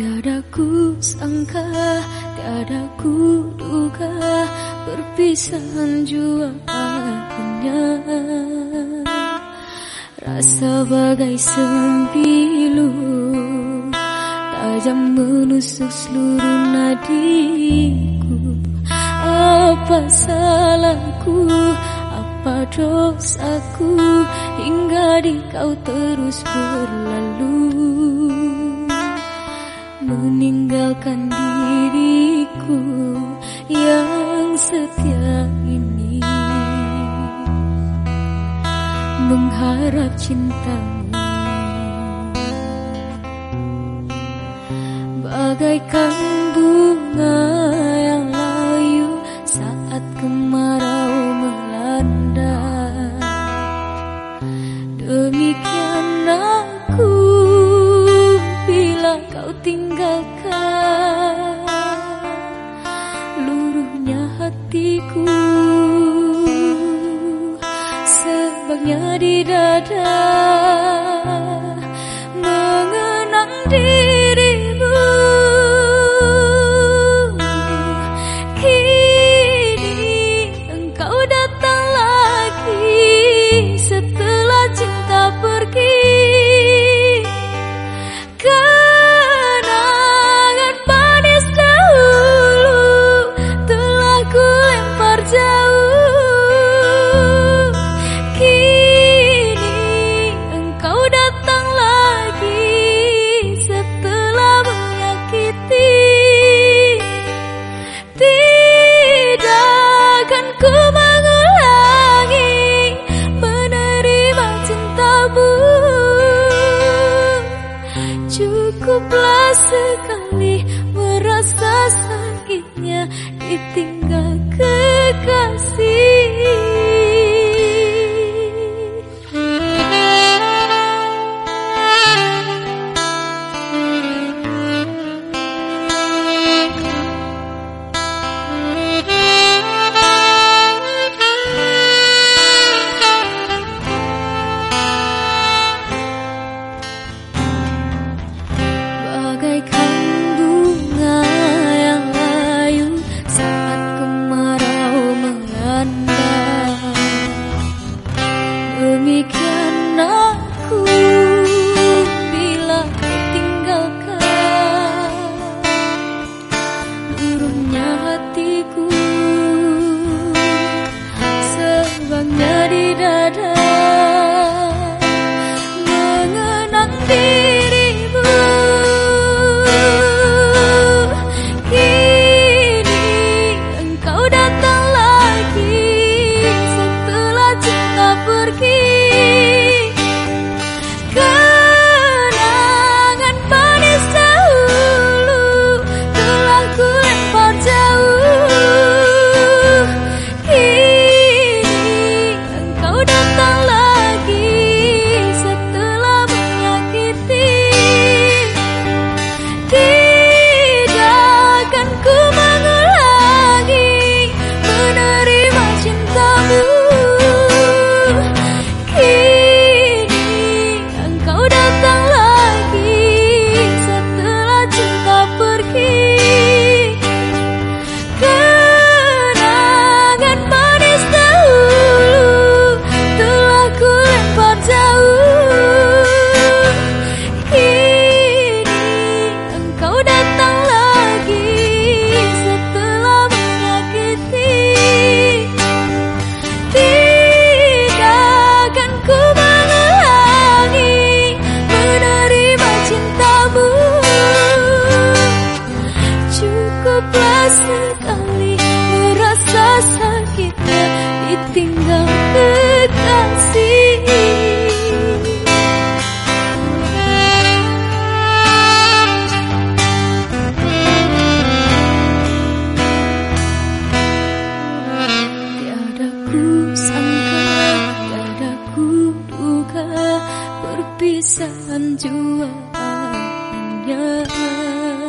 Tiada ku sangka, tiada ku duga Perpisahan jua akhirnya Rasa bagai sembilu Tajam menusuk seluruh nadiku. Apa salahku, apa dosaku Hingga di kau terus berlalu? meninggalkan diriku yang setia ini. Mengharap cintamu. Bagaikan bunga kau tinggalkan luruhnya hatiku sebabnya di dada mengenang dirimu. Kini Cukuplah sekali merasa sakitnya ditinggal kekasih. kedua Yang